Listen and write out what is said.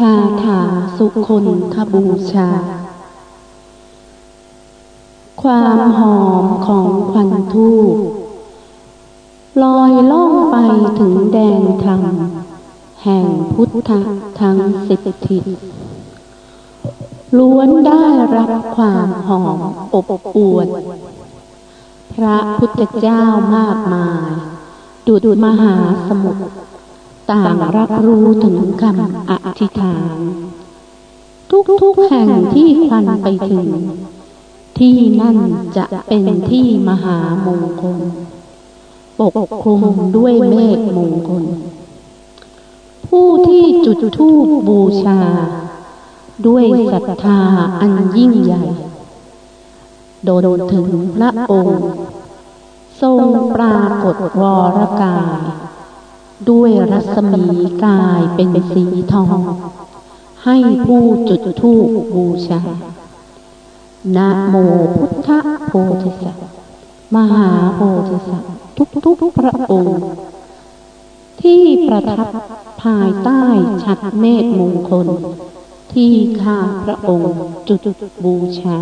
คาถาสุคนทบูชา ความหอมของควันทูบลอยล่องไปถึงแดนธรรม แห่งพุทธทั้งสิบทิศล้วนได้รับความหอมอบอวดพระพุทธเจ้ามากมาย ดุดมหาสมุทร ต่างรับรู้ถึงคำอธิษฐาน ทุกๆแห่งที่ควันไปถึง ที่นั่นจะเป็นที่มหามงคล ปกคลุมด้วยเมฆมงคล ผู้ที่จุดธูปบูชา ด้วยศรัทธาอันยิ่งใหญ่ โดนถึงพระองค์ ทรงปรากฏวรกาย ด้วยรัศมีกายเป็นสีทอง ให้ผู้จุดธูปบูชา นะโมพุทธโพธิสัตว์มหาโพธิสัตว์ทุกทุกพระองค์ ที่ประทับภายใต้ฉัดเมฆมงคล ที่ข้าพระองค์จุดบูชา